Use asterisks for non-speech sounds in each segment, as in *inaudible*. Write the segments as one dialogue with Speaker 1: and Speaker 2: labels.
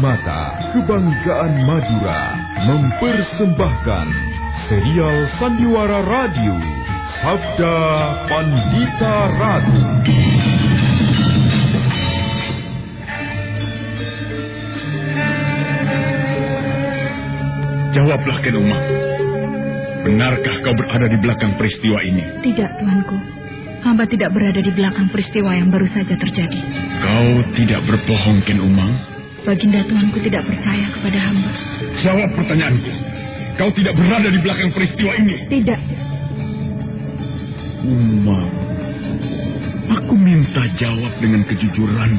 Speaker 1: Karimata, Kebanggaan Madura, mempersembahkan serial Sandiwara Radio, Sabda Pandita Ratu.
Speaker 2: Jawablah, Ken Umang. Benarkah kau berada di belakang peristiwa ini?
Speaker 3: Tidak, Tuanku. Hamba tidak berada di belakang peristiwa yang baru saja terjadi.
Speaker 2: Kau tidak berbohong, Ken Umang?
Speaker 3: Baginda Tuanku tidak percaya kepada hamba.
Speaker 2: Jawab pertanyaanku. Kau tidak berada di belakang peristiwa ini?
Speaker 3: Tidak.
Speaker 2: Umang, aku minta jawab dengan kejujuran.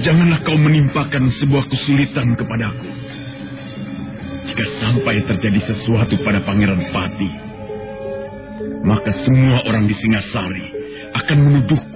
Speaker 2: Janganlah kau menimpakan sebuah kesulitan kepadaku. Jika sampai terjadi sesuatu pada Pangeran Pati, maka semua orang di Singasari akan menuduhku.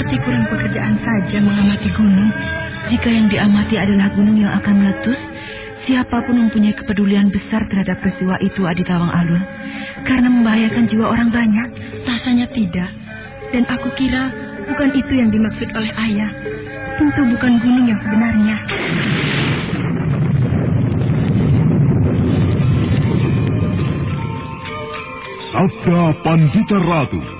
Speaker 3: Seperti kurang pekerjaan saja mengamati gunung. Jika yang diamati adalah gunung yang akan meletus, siapa pun mempunyai kepedulian besar terhadap peristiwa itu Adi Tawang Alun. Karena membahayakan jiwa orang banyak. Rasanya tidak. Dan aku kira bukan itu yang dimaksud oleh ayah. Tentu bukan gunung yang sebenarnya.
Speaker 4: Sabda Pandita Ratu.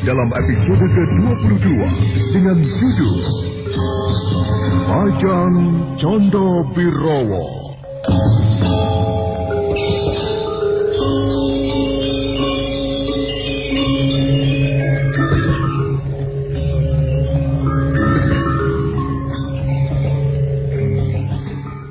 Speaker 4: dalam episode ke-22 dengan judul Pajang Condo Birowo.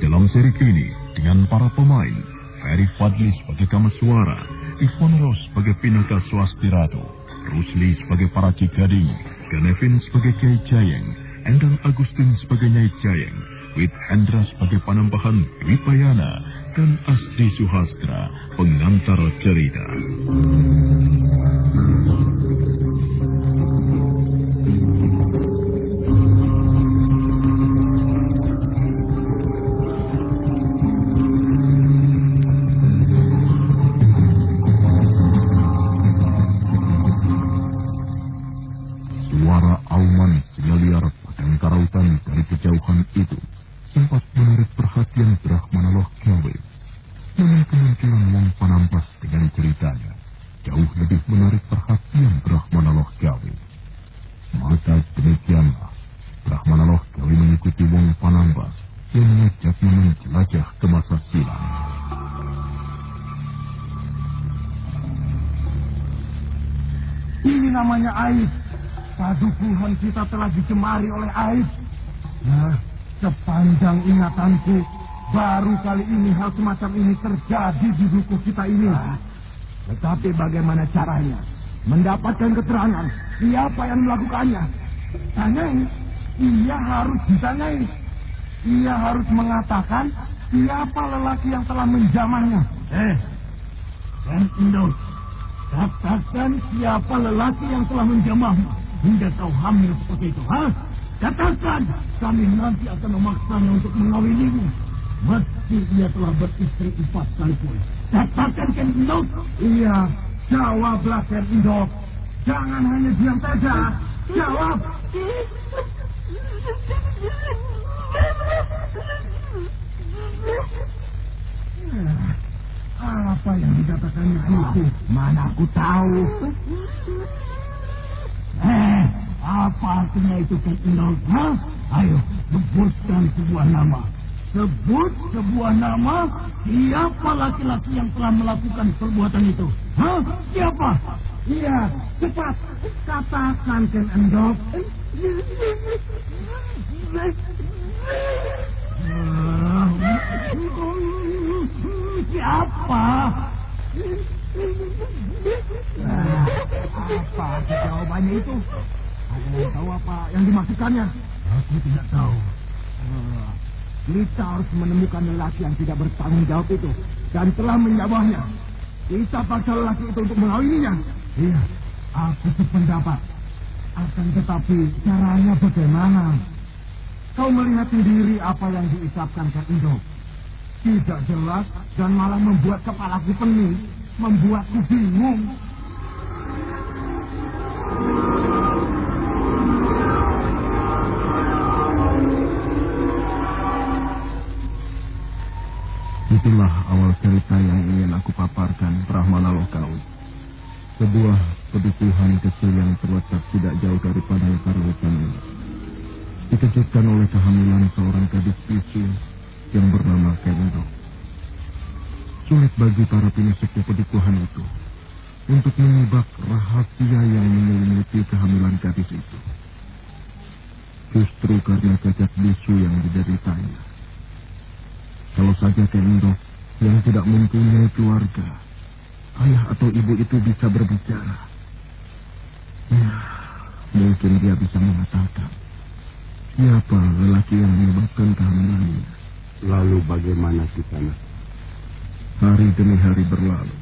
Speaker 4: Dalam seri ini dengan para pemain Ferry Fadli sebagai Kameswara, Ivon Ros sebagai Pinaka Swastirato, Rusli sebagai para Gading, Ganevin sebagai Kiai Jayeng, Endang Agustin sebagai Nyai Jayeng, Wit Hendra sebagai Panembahan Dwi Payana, dan Asdi Suhastra, pengantar cerita.
Speaker 5: Sepanjang ingatanku, baru kali ini hal semacam ini terjadi di duku kita ini. Nah, tetapi bagaimana caranya? Mendapatkan keterangan siapa yang melakukannya. Tanyai, ia harus ditanyai. Ia harus mengatakan siapa lelaki yang telah menjamahnya. Eh, dan Indo, katakan siapa lelaki yang telah menjamahmu hingga kau hamil seperti itu, ha? Katakan, kami nanti akan memaksanya untuk mengawinimu. Meski ia telah beristri empat kali pun. Katakan Ken Indo. Iya, jawablah Ken Indo. Jangan hanya diam saja. Jawab. Apa yang dikatakannya itu? Mana aku tahu. Eh, apa artinya itu Ken Hah? Ayo, sebutkan sebuah nama. Sebut sebuah nama. Siapa laki-laki yang telah melakukan perbuatan itu? Hah? Siapa? Iya, cepat. Katakan Ken Endok. Siapa? Nah, apa jawabannya itu? Yang tahu apa yang dimaksudkannya? Aku tidak tahu. Uh, kita harus menemukan lelaki yang tidak bertanggung jawab itu dan telah menyabahnya. Kita paksa lelaki itu untuk mengawininya. Iya, aku sependapat. Akan tetapi caranya bagaimana? Kau melihat sendiri apa yang diucapkan Kak Indo. Tidak jelas dan malah membuat kepalaku pening, membuatku bingung.
Speaker 6: Itulah awal cerita yang ingin aku paparkan Brahmana Lokawi. Sebuah kebutuhan kecil yang terletak tidak jauh daripada hutan ini. Dikejutkan oleh kehamilan seorang gadis bisu yang bernama Kendo. Sulit bagi para penyusup kebutuhan itu untuk mengubah rahasia yang menyelimuti kehamilan gadis itu. Justru karena cacat bisu yang dideritanya kalau saja Kendo yang tidak mempunyai keluarga, ayah atau ibu itu bisa berbicara. Ya, mungkin dia bisa mengatakan siapa lelaki yang menyebabkan kehamilannya.
Speaker 7: Lalu bagaimana kita?
Speaker 6: Hari demi hari berlalu.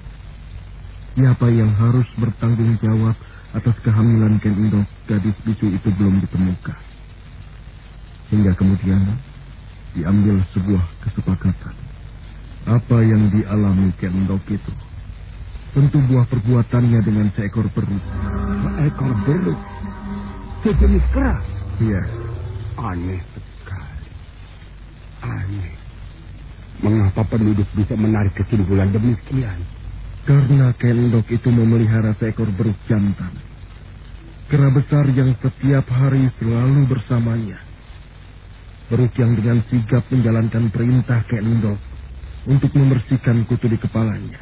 Speaker 6: Siapa yang harus bertanggung jawab atas kehamilan Ken Indo, gadis bisu itu belum ditemukan. Hingga kemudian diambil sebuah kesepakatan. Apa yang dialami Kendok itu tentu buah perbuatannya dengan seekor beruk.
Speaker 7: Seekor beruk? Sejenis kera?
Speaker 6: Iya.
Speaker 7: Aneh sekali. Aneh. Mengapa penduduk bisa menarik kesimpulan demikian?
Speaker 6: Karena Kendok itu memelihara seekor beruk jantan. Kera besar yang setiap hari selalu bersamanya. Beruk yang dengan sigap menjalankan perintah Kendok untuk membersihkan kutu di kepalanya.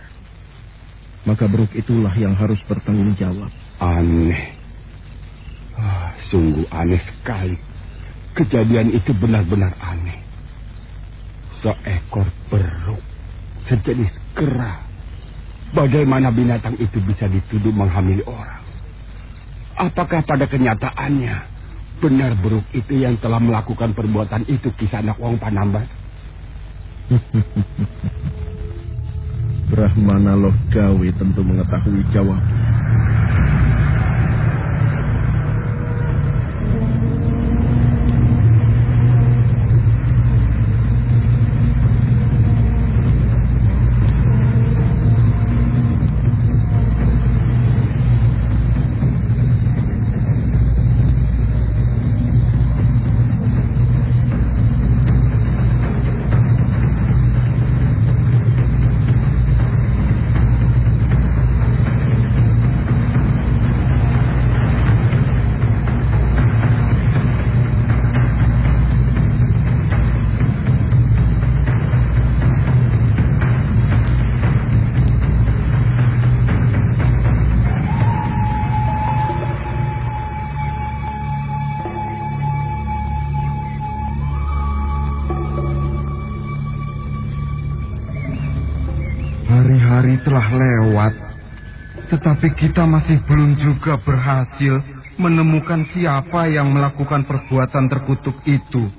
Speaker 6: Maka beruk itulah yang harus bertanggung jawab.
Speaker 7: Aneh. Ah, sungguh aneh sekali. Kejadian itu benar-benar aneh. Seekor beruk, sejenis kera. Bagaimana binatang itu bisa dituduh menghamili orang? Apakah pada kenyataannya Benar Beruk itu yang telah melakukan perbuatan itu kisah anak Wong Panambas. *laughs*
Speaker 6: Brahmana Logawi tentu mengetahui jawab.
Speaker 8: Hari telah lewat, tetapi kita masih belum juga berhasil menemukan siapa yang melakukan perbuatan terkutuk itu.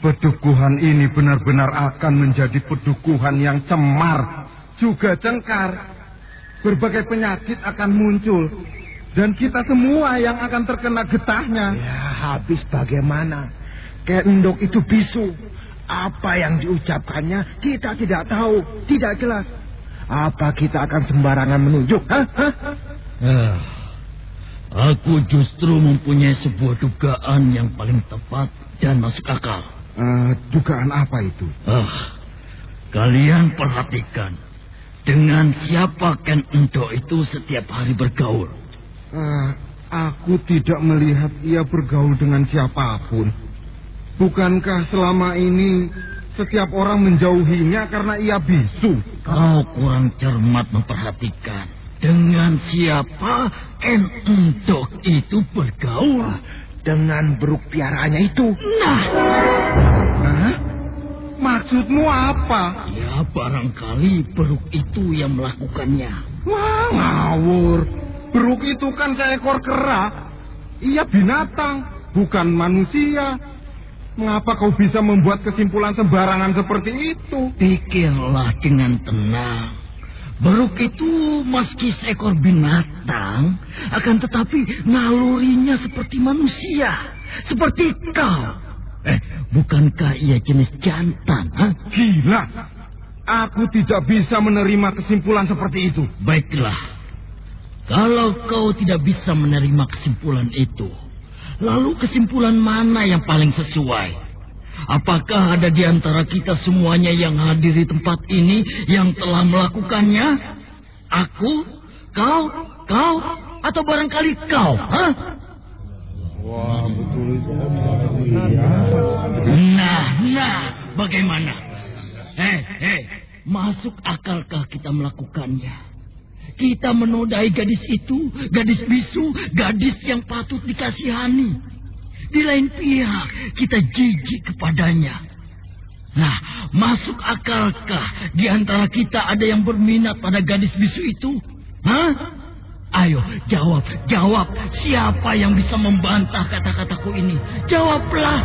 Speaker 8: Pedukuhan ini benar-benar akan menjadi pedukuhan yang cemar, juga cengkar. Berbagai penyakit akan muncul, dan kita semua yang akan terkena getahnya.
Speaker 5: Ya, habis bagaimana? Kendok itu bisu. Apa yang diucapkannya kita tidak tahu, tidak jelas. Apa kita akan sembarangan menunjuk? Hah? Hah?
Speaker 9: Ah, aku justru mempunyai sebuah dugaan yang paling tepat dan masuk akal.
Speaker 8: Uh, dugaan apa itu?
Speaker 9: Ah, kalian perhatikan dengan siapa Ken Endo itu setiap hari bergaul.
Speaker 8: Uh, aku tidak melihat ia bergaul dengan siapa pun. Bukankah selama ini setiap orang menjauhinya karena ia bisu?
Speaker 9: Kau kurang cermat memperhatikan. Dengan siapa Endok itu bergaul?
Speaker 5: Dengan beruk piaranya itu.
Speaker 9: Nah.
Speaker 8: Hah? Maksudmu apa?
Speaker 9: Ya barangkali beruk itu yang melakukannya.
Speaker 8: Wah, ngawur. Beruk itu kan seekor kera. Ia binatang, bukan manusia. Mengapa kau bisa membuat kesimpulan sembarangan seperti itu?
Speaker 9: Pikirlah dengan tenang. Beruk itu meski seekor binatang, akan tetapi nalurinya seperti manusia. Seperti kau. Eh, bukankah ia jenis jantan? Ha?
Speaker 8: Gila. Aku tidak bisa menerima kesimpulan seperti itu.
Speaker 9: Baiklah. Kalau kau tidak bisa menerima kesimpulan itu, lalu kesimpulan mana yang paling sesuai? Apakah ada di antara kita semuanya yang hadir di tempat ini yang telah melakukannya? Aku, kau, kau, atau barangkali kau? Hah?
Speaker 8: Wah, betul.
Speaker 9: Nah, nah, bagaimana? Eh, eh, masuk akalkah kita melakukannya? Kita menodai gadis itu, gadis bisu, gadis yang patut dikasihani. Di lain pihak, kita jijik kepadanya. Nah, masuk akalkah di antara kita ada yang berminat pada gadis bisu itu? Hah? Ayo, jawab, jawab. Siapa yang bisa membantah kata-kataku ini? Jawablah.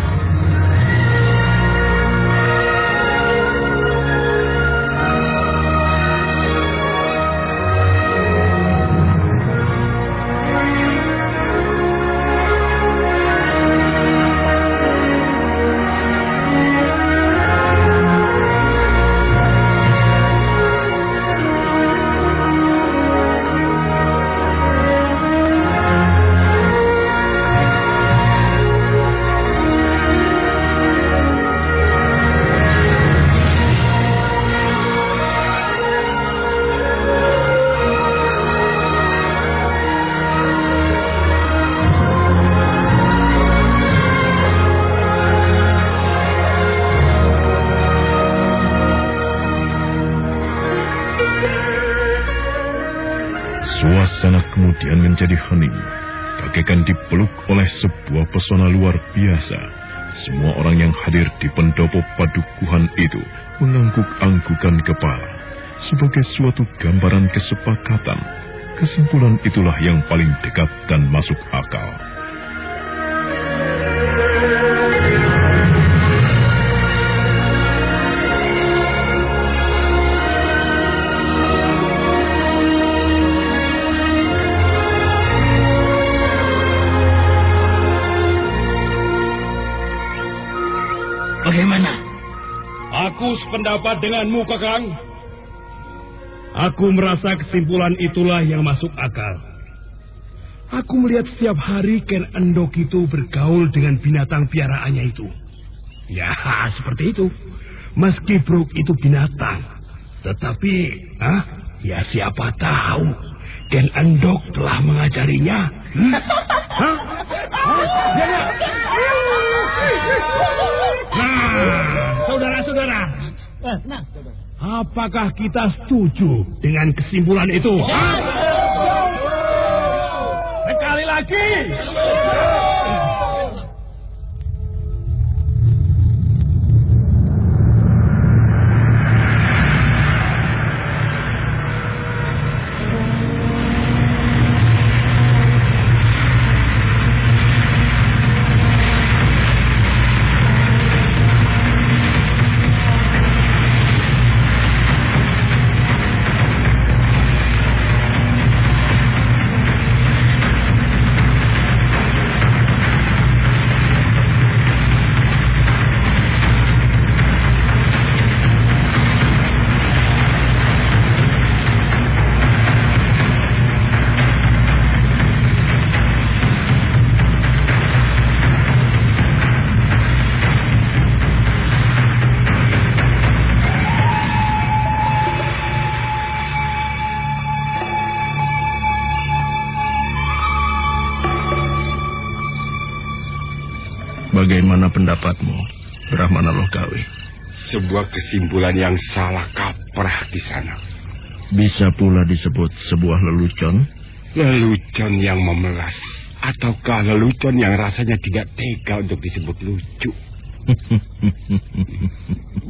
Speaker 4: Sebagai suatu gambaran kesepakatan. Kesimpulan itulah yang paling dekat dan masuk akal.
Speaker 10: Aku sependapat denganmu, Kakang. Aku merasa kesimpulan itulah yang masuk akal. Aku melihat setiap hari Ken Endok itu bergaul dengan binatang piaraannya itu. Ya, *laughs* seperti itu. Meski Brook itu binatang. Tetapi, ah, ya siapa tahu Ken Endok telah mengajarinya. Hmm? *laughs* Hah? Hah? Ya, ya. Nah, saudara-saudara. Eh, nah, apakah kita setuju dengan kesimpulan itu? Sekali lagi.
Speaker 2: Bagaimana pendapatmu, Brahmana Lokawi?
Speaker 7: Sebuah kesimpulan yang salah kaprah di sana.
Speaker 2: Bisa pula disebut sebuah lelucon?
Speaker 7: Lelucon yang memelas. Ataukah lelucon yang rasanya tidak tega untuk disebut lucu? *laughs*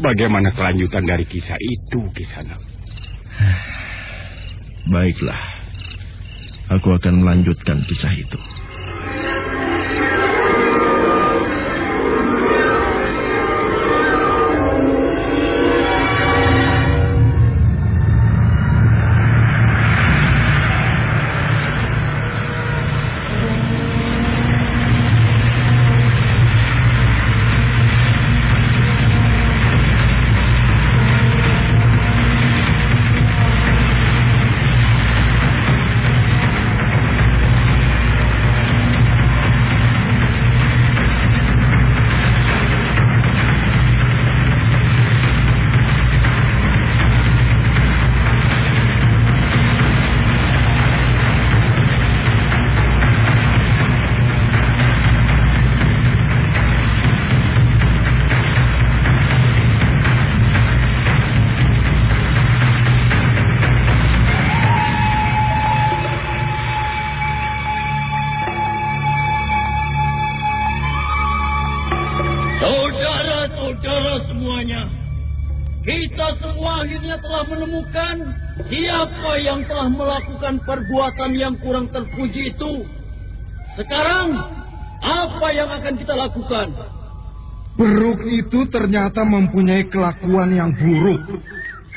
Speaker 7: Bagaimana kelanjutan dari kisah itu, Kisana? *sighs*
Speaker 2: Baiklah. Aku akan melanjutkan kisah itu.
Speaker 9: Kita semua akhirnya telah menemukan siapa yang telah melakukan perbuatan yang kurang terpuji itu. Sekarang, apa yang akan kita lakukan?
Speaker 8: Beruk itu ternyata mempunyai kelakuan yang buruk.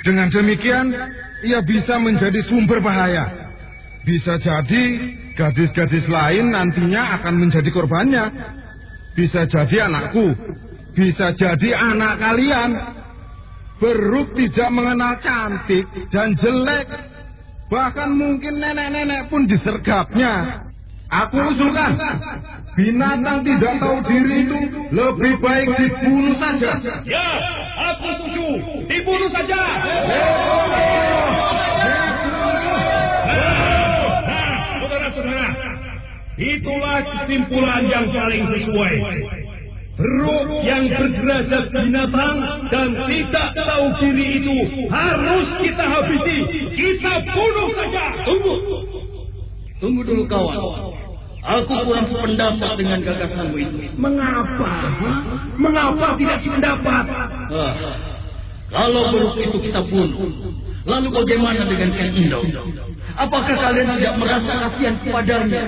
Speaker 8: Dengan demikian, ia bisa menjadi sumber bahaya. Bisa jadi gadis-gadis lain nantinya akan menjadi korbannya. Bisa jadi anakku, bisa jadi anak kalian. Beruk tidak mengenal cantik dan jelek. Bahkan mungkin nenek-nenek pun disergapnya. Aku usulkan, binatang tidak tahu diri itu lebih baik dibunuh saja.
Speaker 10: Ya, aku setuju. Dibunuh saja. Saudara-saudara, itulah kesimpulan yang paling sesuai. Beruk yang berderajat binatang dan tidak tahu diri itu harus kita habisi. Kita bunuh saja.
Speaker 9: Tunggu. Tunggu dulu kawan. Aku kurang sependapat dengan gagasanmu itu.
Speaker 10: Mengapa? Mengapa tidak sependapat?
Speaker 9: Ah, kalau beruk itu kita bunuh, lalu bagaimana dengan Ken Indo? Apakah kalian tidak merasa kasihan kepadanya?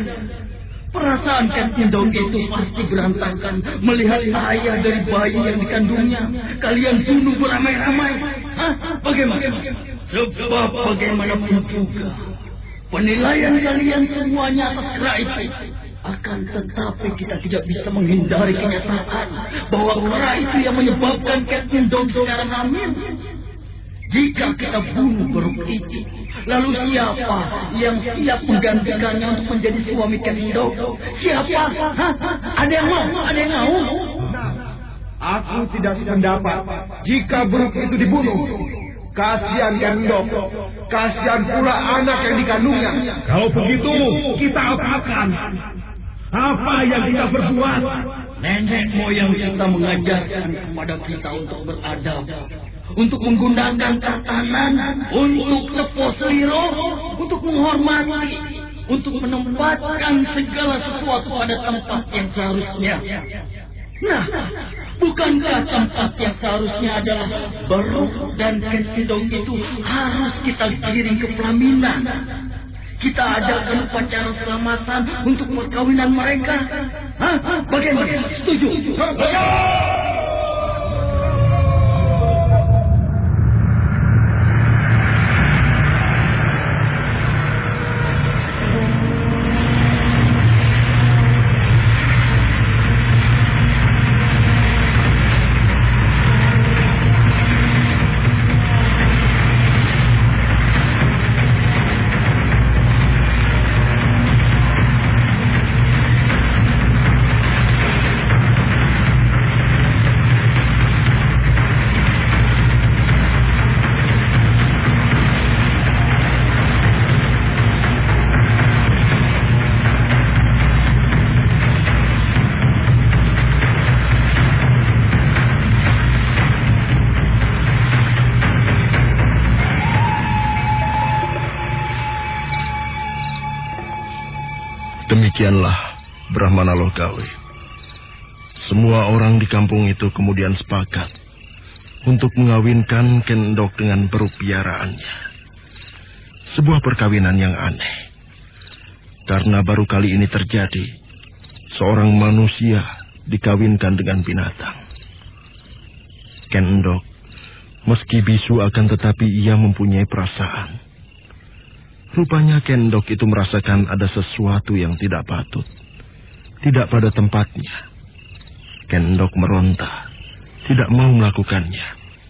Speaker 9: Perasaan Ken Indo itu pasti berantakan melihat ayah dari bayi yang dikandungnya. Kalian bunuh beramai-ramai. Hah? Bagaimana? Sebab bagaimanapun juga, penilaian kalian semuanya atas kera itu akan tetapi kita tidak bisa menghindari kenyataan bahwa kera itu yang menyebabkan Captain Dong sekarang hamil. Jika kita bunuh beruk itu, lalu siapa yang siap menggantikannya untuk menjadi suami Dong? Siapa? Hah? Ada yang mau? Ada yang mau?
Speaker 8: Aku tidak sependapat jika beruk itu dibunuh. Kasihan Kendok, kasihan pula anak yang dikandungnya.
Speaker 10: Kalau begitu, kita apakan? Apa yang kita berbuat?
Speaker 9: Nenek moyang kita mengajarkan kepada kita untuk beradab, untuk menggunakan tatanan, untuk tepos seliro, untuk menghormati, untuk menempatkan segala sesuatu pada tempat yang seharusnya. Nah, bukankah tempat yang seharusnya adalah beruk dan kendong itu harus kita kirim ke pelaminan? Kita adakan upacara selamatan untuk perkawinan mereka. Hah? Bagaimana? Setuju?
Speaker 6: Demikianlah Brahmana Lokawi. Semua orang di kampung itu kemudian sepakat untuk mengawinkan Kendok dengan peruk piaraannya. Sebuah perkawinan yang aneh. Karena baru kali ini terjadi, seorang manusia dikawinkan dengan binatang. Kendok, meski bisu akan tetapi ia mempunyai perasaan. Rupanya Kendok itu merasakan ada sesuatu yang tidak patut. Tidak pada tempatnya. Kendok meronta. Tidak mau melakukannya.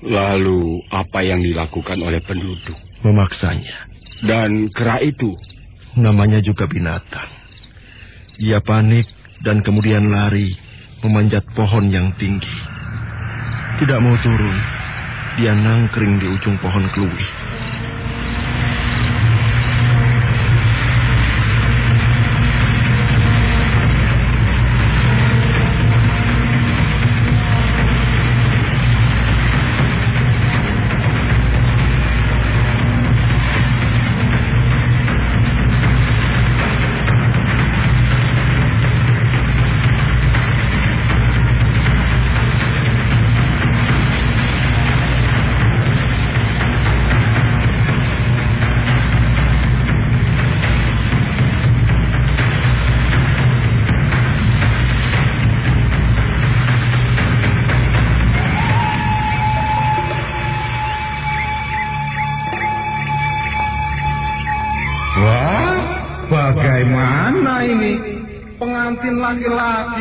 Speaker 7: Lalu apa yang dilakukan oleh penduduk?
Speaker 6: Memaksanya.
Speaker 7: Dan kera itu?
Speaker 6: Namanya juga binatang. Ia panik dan kemudian lari memanjat pohon yang tinggi. Tidak mau turun. Dia nangkring di ujung pohon keluih.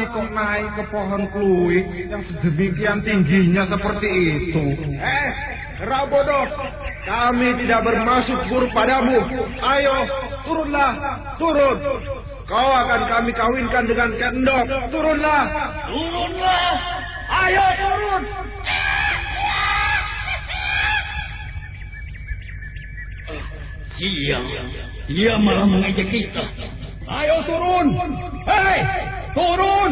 Speaker 8: Laki-laki kok naik ke pohon kluwi yang sedemikian tingginya seperti itu.
Speaker 5: Eh, Rabodoh, kami tidak bermaksud buruk padamu. Ayo, turunlah, turun. Kau akan kami kawinkan dengan kendok. Turunlah.
Speaker 9: Turunlah. Ayo turun. Sial. Dia malah mengejek kita.
Speaker 5: Ayo turun. Hei, turun.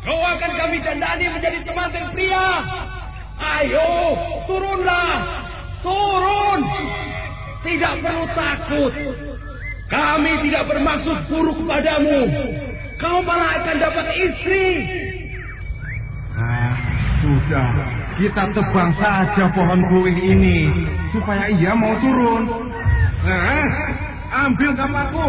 Speaker 5: Kau akan kami dandani menjadi temanten pria. Ayo, turunlah. Turun. Tidak perlu takut. Kami tidak bermaksud buruk padamu. Kau malah akan dapat istri.
Speaker 8: Nah, sudah. Kita tebang saja pohon kluwih ini supaya ia mau turun.
Speaker 5: Nah, ambil kamarku.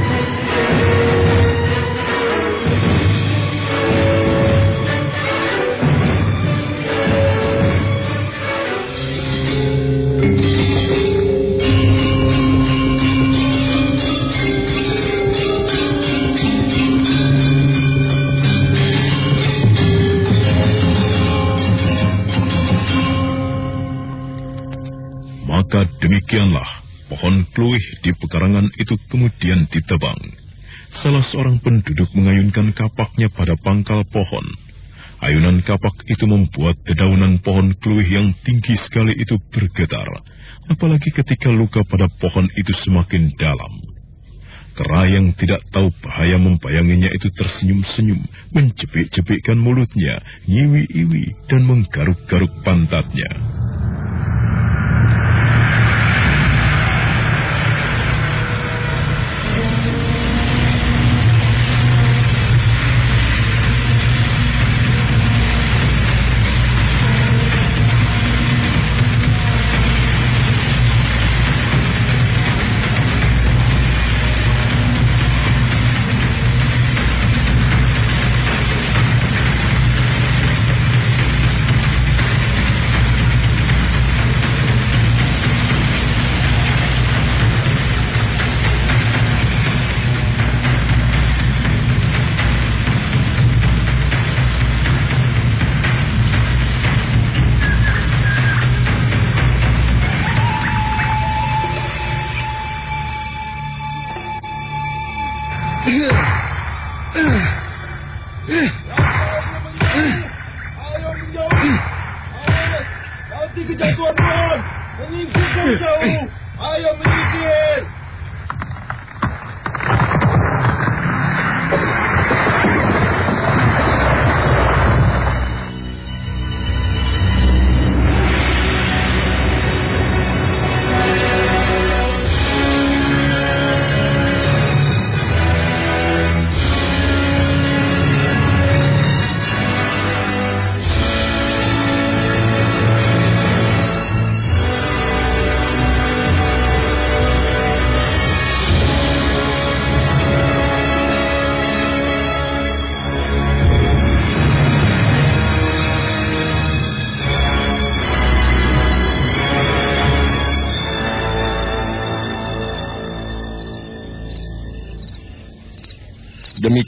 Speaker 4: Maka demikianlah pohon kluih di pekarangan itu kemudian ditebang. Salah seorang penduduk mengayunkan kapaknya pada pangkal pohon. Ayunan kapak itu membuat dedaunan pohon kluih yang tinggi sekali itu bergetar, apalagi ketika luka pada pohon itu semakin dalam. Kera yang tidak tahu bahaya membayanginya itu tersenyum-senyum, menjepik-jepikkan mulutnya, nyiwi-iwi, dan menggaruk-garuk pantatnya.
Speaker 5: mati kita jauh. Ayo menyingkir.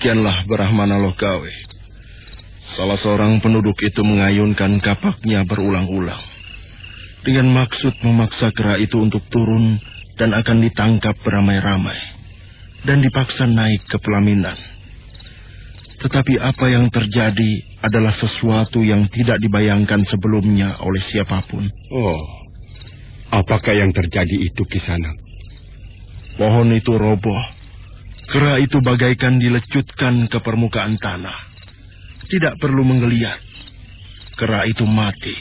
Speaker 6: Demikianlah Brahmana Lokawe. Salah seorang penduduk itu mengayunkan kapaknya berulang-ulang. Dengan maksud memaksa kera itu untuk turun dan akan ditangkap beramai-ramai. Dan dipaksa naik ke pelaminan. Tetapi apa yang terjadi adalah sesuatu yang tidak dibayangkan sebelumnya oleh siapa pun.
Speaker 7: Oh, apakah yang terjadi itu kisana?
Speaker 6: Pohon itu roboh Kera itu bagaikan dilecutkan ke permukaan tanah. Tidak perlu menggeliat. Kera itu mati.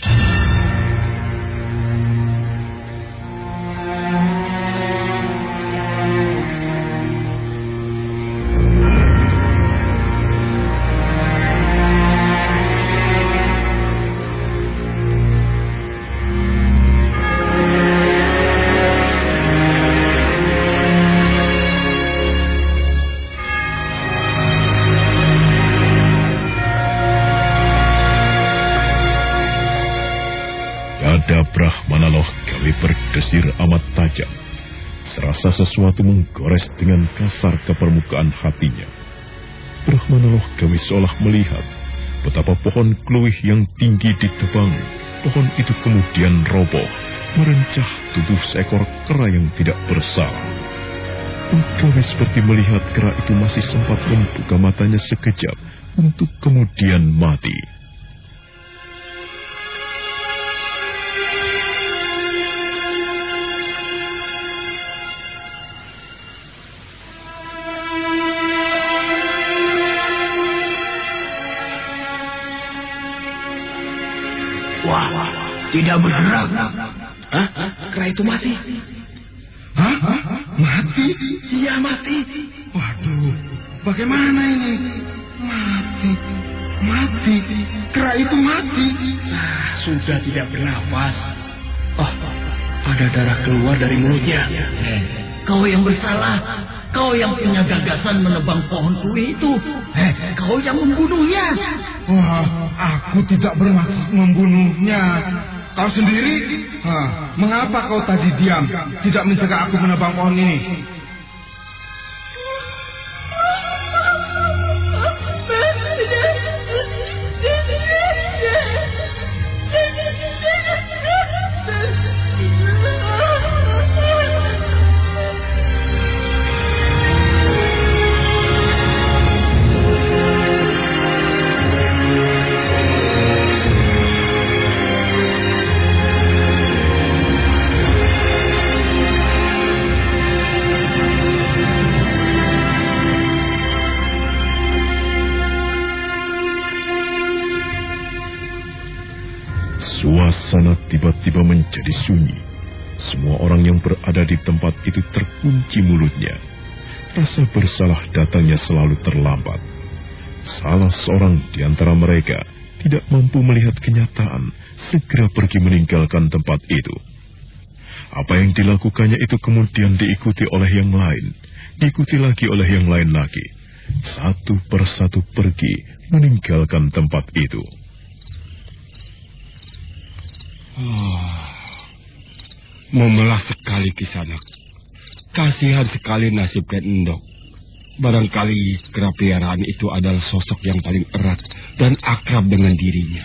Speaker 4: Sesuatu menggores dengan kasar ke permukaan hatinya. Brahmana Loh kami seolah melihat betapa pohon kluih yang tinggi ditebang. Pohon itu kemudian roboh, merencah tubuh seekor kera yang tidak bersalah. Kami seperti melihat kera itu masih sempat membuka matanya sekejap untuk kemudian mati.
Speaker 9: Tidak bergerak. Hah? Kera itu mati.
Speaker 8: Hah? Mati?
Speaker 9: Iya mati.
Speaker 8: Waduh, bagaimana ini? Mati. Mati. Kera itu mati.
Speaker 9: Ah, sudah tidak bernafas. Oh, ada darah keluar dari mulutnya. Eh, kau yang bersalah. Kau yang punya gagasan menebang pohon kue itu. Eh, kau yang membunuhnya.
Speaker 8: Wah, aku tidak bermaksud membunuhnya. Kau sendiri? Hah, mengapa kau tadi diam? Tidak mencegah aku menebang pohon ini?
Speaker 4: Rasa bersalah datangnya selalu terlambat. Salah seorang di antara mereka tidak mampu melihat kenyataan, segera pergi meninggalkan tempat itu. Apa yang dilakukannya itu kemudian diikuti oleh yang lain, diikuti lagi oleh yang lain lagi. Satu persatu pergi meninggalkan tempat itu.
Speaker 7: Oh, memelah sekali kisanak. Kasihan sekali nasib Endok. Barangkali kerapiaraan itu adalah sosok yang paling erat dan akrab dengan dirinya.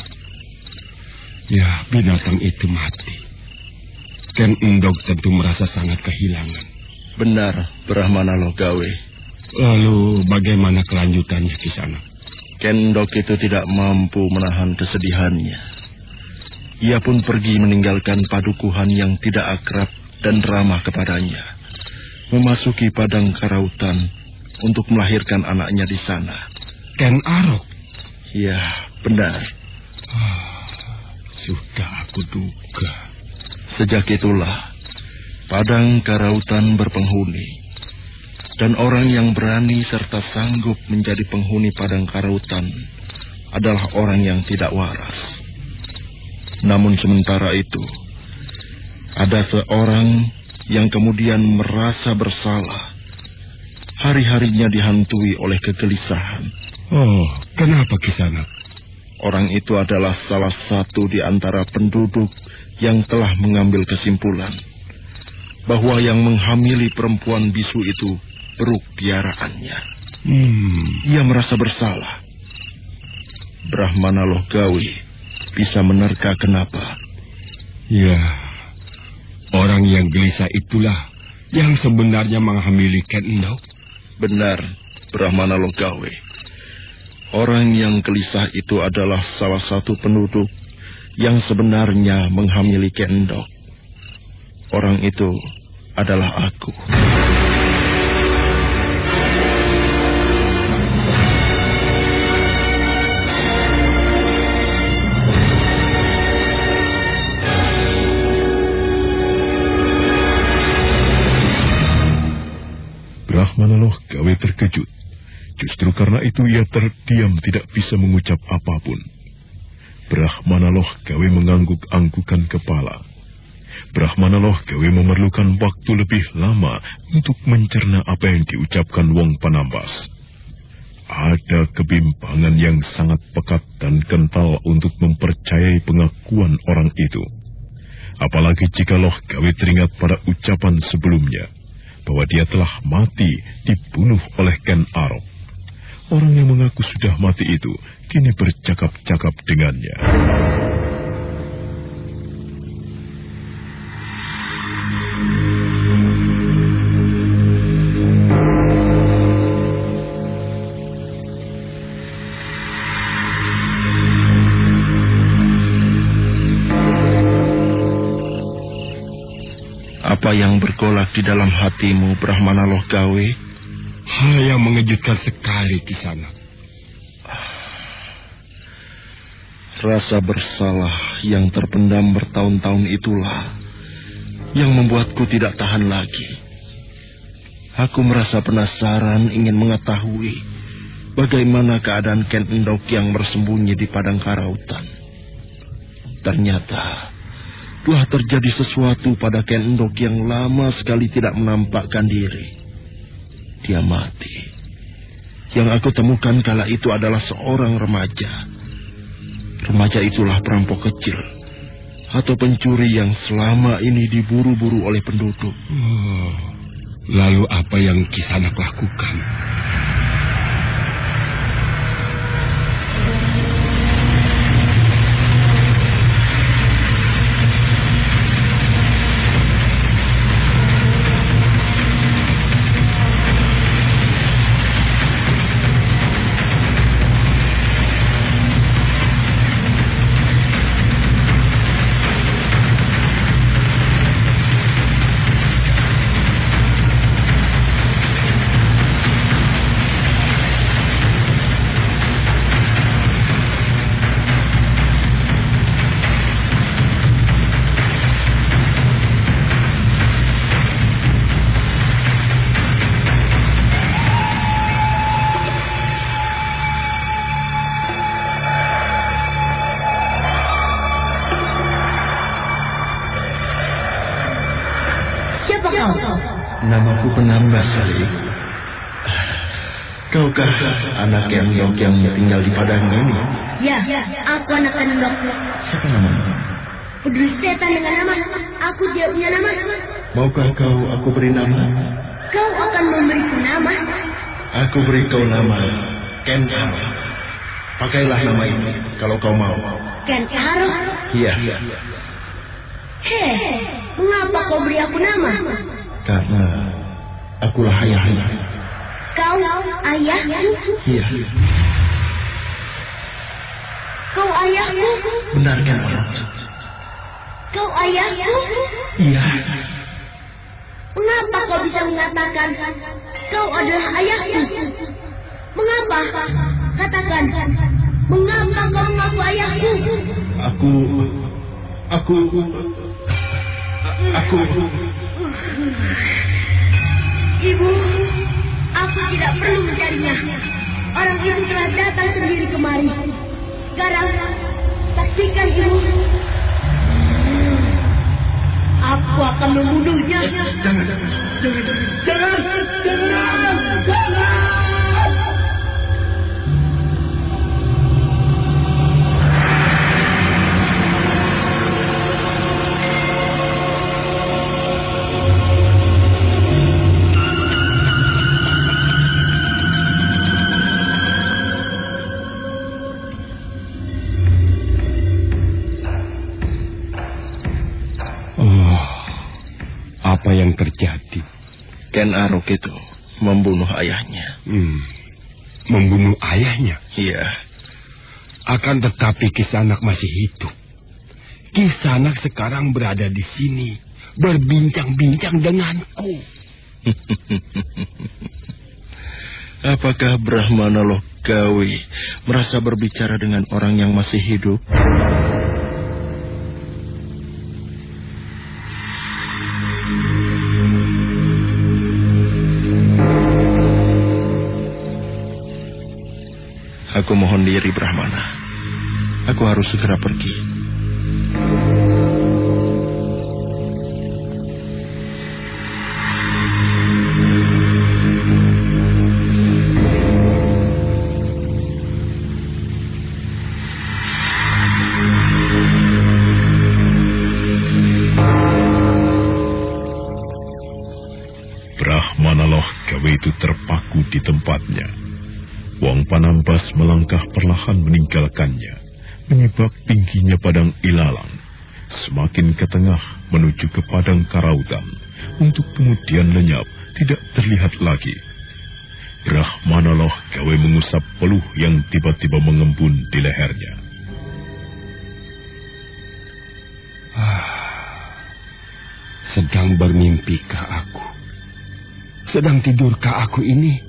Speaker 7: Ya, binatang itu mati. Ken Endok tentu merasa sangat kehilangan.
Speaker 6: Benar, Brahmana Logawe.
Speaker 7: Lalu bagaimana kelanjutannya di sana?
Speaker 6: Ken Endok itu tidak mampu menahan kesedihannya. Ia pun pergi meninggalkan padukuhan yang tidak akrab dan ramah kepadanya. Memasuki padang karautan untuk melahirkan anaknya di sana.
Speaker 7: Ken Arok?
Speaker 6: Ya, benar.
Speaker 7: Ah, sudah aku duga.
Speaker 6: Sejak itulah, padang karautan berpenghuni. Dan orang yang berani serta sanggup menjadi penghuni padang karautan adalah orang yang tidak waras. Namun sementara itu, ada seorang yang kemudian merasa bersalah. Hari-harinya dihantui oleh kegelisahan.
Speaker 7: Oh, kenapa kisana?
Speaker 6: Orang itu adalah salah satu di antara penduduk yang telah mengambil kesimpulan bahwa yang menghamili perempuan bisu itu beruk piaraannya.
Speaker 7: Hmm.
Speaker 6: Ia merasa bersalah. Brahmana Gawi bisa menerka kenapa.
Speaker 7: Ya, orang yang gelisah itulah yang sebenarnya menghamili Ken Endok.
Speaker 6: Benar, Brahmana Logawe. Orang yang gelisah itu adalah salah satu penduduk yang sebenarnya menghamili Kendok. Orang itu adalah aku.
Speaker 4: Brahmanaloh gawe terkejut. Justru karena itu ia terdiam tidak bisa mengucap apa pun. Brahmanaloh gawe mengangguk-anggukan kepala. Brahmanaloh gawe memerlukan waktu lebih lama untuk mencerna apa yang diucapkan Wong Panambas. Ada kebimbangan yang sangat pekat dan kental untuk mempercayai pengakuan orang itu. Apalagi jika Loh gawe teringat pada ucapan sebelumnya bahwa dia telah mati dibunuh oleh Ken Arok. Orang yang mengaku sudah mati itu kini bercakap-cakap dengannya.
Speaker 6: Apa yang bergolak di dalam hatimu, Brahmana Gawe?
Speaker 7: Hal yang mengejutkan sekali di sana.
Speaker 6: Rasa bersalah yang terpendam bertahun-tahun itulah yang membuatku tidak tahan lagi. Aku merasa penasaran ingin mengetahui bagaimana keadaan Ken Endok yang bersembunyi di padang karautan. Ternyata telah terjadi sesuatu pada Ken Endok yang lama sekali tidak menampakkan diri. Dia mati. Yang aku temukan kala itu adalah seorang remaja. Remaja itulah perampok kecil. Atau pencuri yang selama ini diburu-buru oleh penduduk.
Speaker 7: Oh, lalu apa yang Kisanak lakukan?
Speaker 6: Salih. Kaukah anak yang yang tinggal di padang ini?
Speaker 11: Ya, aku anak kandung.
Speaker 6: Siapa namamu?
Speaker 11: Peduli setan dengan nama. Aku tidak punya nama.
Speaker 6: Maukah kau aku beri nama?
Speaker 11: Kau akan memberiku nama.
Speaker 6: Aku beri kau nama Ken Arok. Pakailah nama itu kalau kau mau.
Speaker 11: Ken Arok.
Speaker 6: Iya.
Speaker 11: Hei, mengapa kau beri aku nama?
Speaker 6: Karena akulah ayahnya.
Speaker 11: Kau ayahku?
Speaker 6: Iya.
Speaker 11: Kau ayahku?
Speaker 6: Benar kan?
Speaker 11: Kau ayahku?
Speaker 2: Iya.
Speaker 11: Mengapa kau bisa mengatakan kau adalah ayahku? Mengapa? Katakan, mengapa kau mengaku ayahku?
Speaker 2: Aku, aku, aku.
Speaker 11: Ibu, aku tidak perlu mencarinya. Orang itu telah datang sendiri kemari. Sekarang, saksikan ibu. Aku akan membunuhnya.
Speaker 2: Jangan, jangan, jangan, jangan, jangan.
Speaker 7: terjadi?
Speaker 6: Ken Arok itu membunuh ayahnya.
Speaker 7: Hmm, membunuh ayahnya?
Speaker 6: Iya.
Speaker 7: Akan tetapi Kisanak masih hidup. Kisanak sekarang berada di sini, berbincang-bincang denganku. *laughs*
Speaker 6: Apakah Brahmana Logawi merasa berbicara dengan orang yang masih hidup? Aku mohon diri Brahmana. Aku harus segera pergi.
Speaker 4: Meninggalkannya, menyebab tingginya padang ilalang, semakin ke tengah menuju ke padang karautan, untuk kemudian lenyap, tidak terlihat lagi. Brahmanaloh gawe mengusap peluh yang tiba-tiba mengembun di lehernya.
Speaker 7: Ah, sedang bermimpikah aku? Sedang tidurkah aku ini?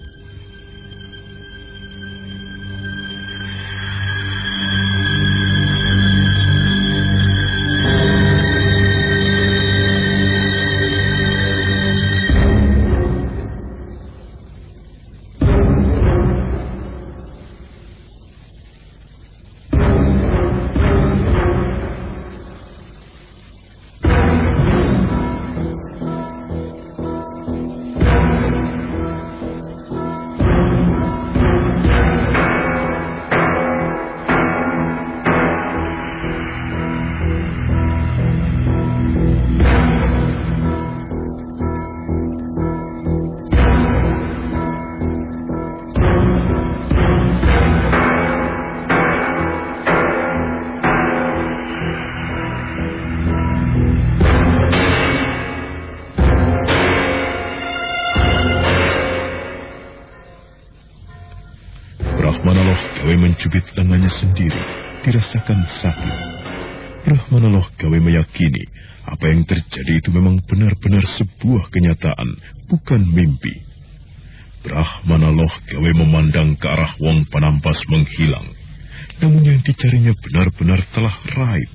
Speaker 4: Lengannya sendiri, dirasakan sakit. Rahmanallah gawe meyakini apa yang terjadi itu memang benar-benar sebuah kenyataan, bukan mimpi. Brahmanaloh gawe memandang ke arah Wong Panampas menghilang. Namun yang dicarinya benar-benar telah raib.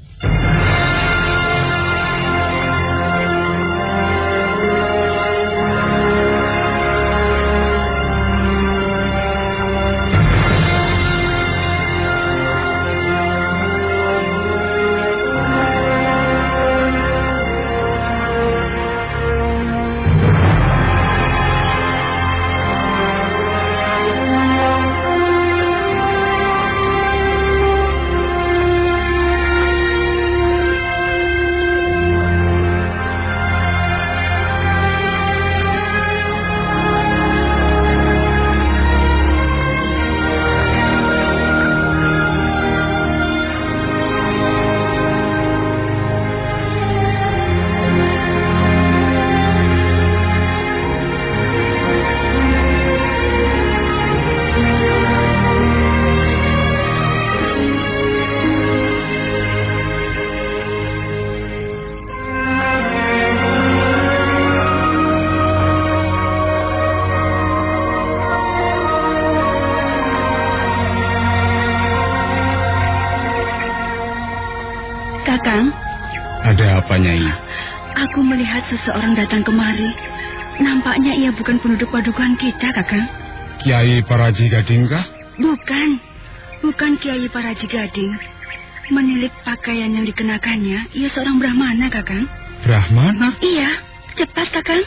Speaker 12: Seseorang datang kemari. Nampaknya ia bukan penduduk padukuhan kita, Kakang.
Speaker 13: Kiai Paraji Gading kah?
Speaker 12: Bukan. Bukan Kiai Paraji Gading. Menilik pakaian yang dikenakannya, ia seorang Brahmana, Kakang.
Speaker 13: Brahmana?
Speaker 12: Iya, cepat, Kakang.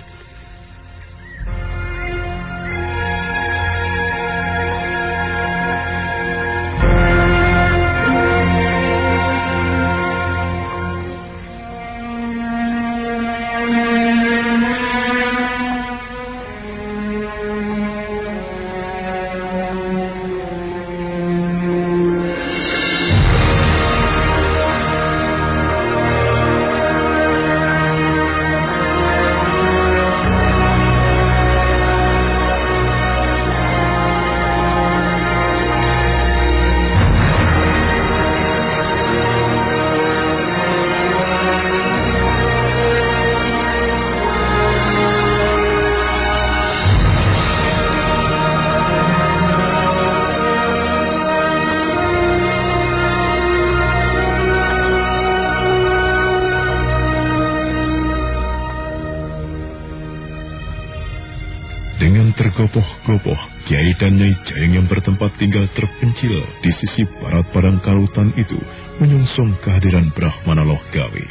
Speaker 4: Kiai dan Nyai Jayeng yang bertempat tinggal terpencil di sisi barat padang karutan itu menyongsong kehadiran Brahmana Loh Gawe.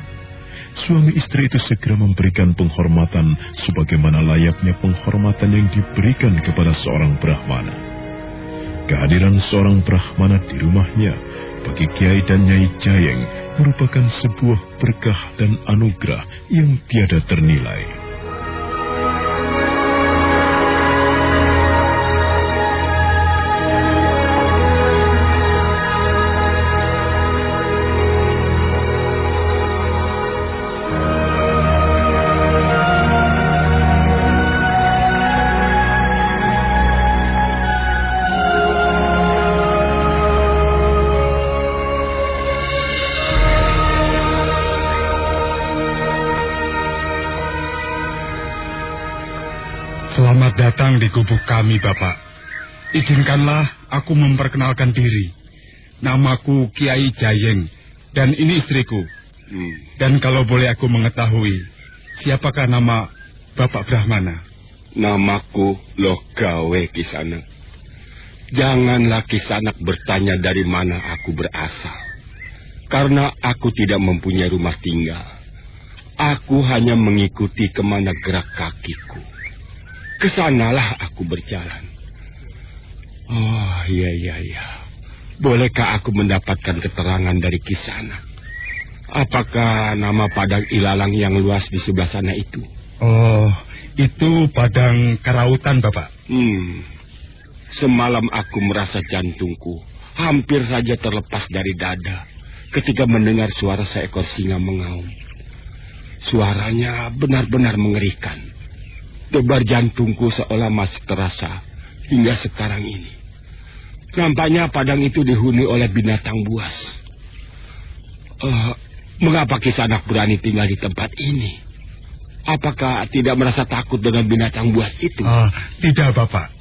Speaker 4: Suami istri itu segera memberikan penghormatan sebagaimana layaknya penghormatan yang diberikan kepada seorang Brahmana. Kehadiran seorang Brahmana di rumahnya bagi Kiai dan Nyai Jayeng merupakan sebuah berkah dan anugerah yang tiada ternilai.
Speaker 13: Kami, Bapak. Izinkanlah aku memperkenalkan diri. Namaku Kiai Jayeng, dan ini istriku. Dan kalau boleh aku mengetahui, siapakah nama Bapak Brahmana?
Speaker 7: Namaku Logawe Kisanak. Janganlah Kisanak bertanya dari mana aku berasal. Karena aku tidak mempunyai rumah tinggal. Aku hanya mengikuti ke mana gerak kakiku. Ke sanalah aku berjalan. Oh, iya, iya, iya. Bolehkah aku mendapatkan keterangan dari Kisanak? Apakah nama padang ilalang yang luas di sebelah sana itu?
Speaker 13: Oh, itu padang karautan, Bapak.
Speaker 7: Hmm. Semalam aku merasa jantungku hampir saja terlepas dari dada ketika mendengar suara seekor singa mengaum. Suaranya benar-benar mengerikan. Debar jantungku seolah masih terasa hingga sekarang ini. Nampaknya padang itu dihuni oleh binatang buas. Eh, mengapa Kisanak berani tinggal di tempat ini? Apakah tidak merasa takut dengan binatang buas itu?
Speaker 13: Oh, tidak, Bapak.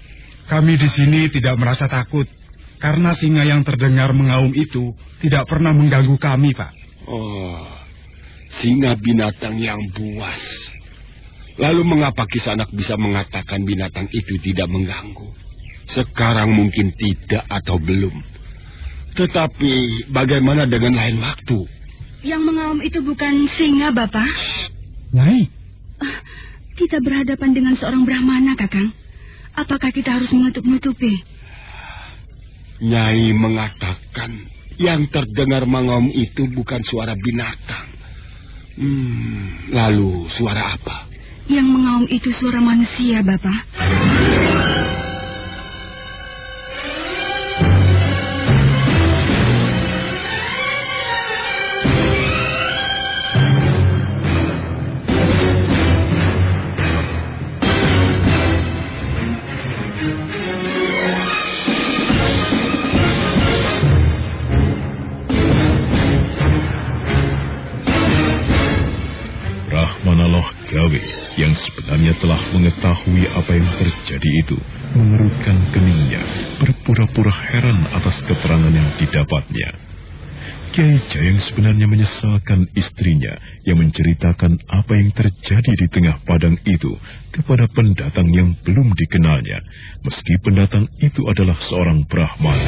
Speaker 13: Kami di sini tidak merasa takut. Karena singa yang terdengar mengaum itu tidak pernah mengganggu kami, Pak.
Speaker 7: Oh, singa binatang yang buas. Lalu mengapa Kisanak bisa mengatakan binatang itu tidak mengganggu? Sekarang mungkin tidak atau belum. Tetapi bagaimana dengan lain waktu?
Speaker 12: Yang mengaum itu bukan singa, Bapak.
Speaker 13: Nyai,
Speaker 12: Ah, Kita berhadapan dengan seorang Brahmana, Kakang. Apakah kita harus menutup-nutupi?
Speaker 7: Nyai mengatakan yang terdengar mengaum itu bukan suara binatang. Hmm, lalu suara apa?
Speaker 12: Yang mengaum itu suara manusia, Bapak.
Speaker 4: Berpura-pura heran atas keterangan yang didapatnya. Kiai Jayeng sebenarnya menyesalkan istrinya yang menceritakan apa yang terjadi di tengah padang itu kepada pendatang yang belum dikenalnya, meski pendatang itu adalah seorang Brahman.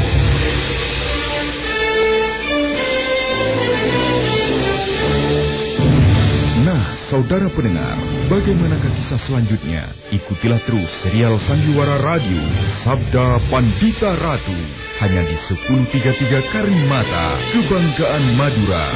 Speaker 1: Saudara pendengar, bagaimanakah kisah selanjutnya? Ikutilah terus serial Sandiwara Radio Sabda Pandita Ratu hanya di 1033 Karimata, Kebanggaan Madura.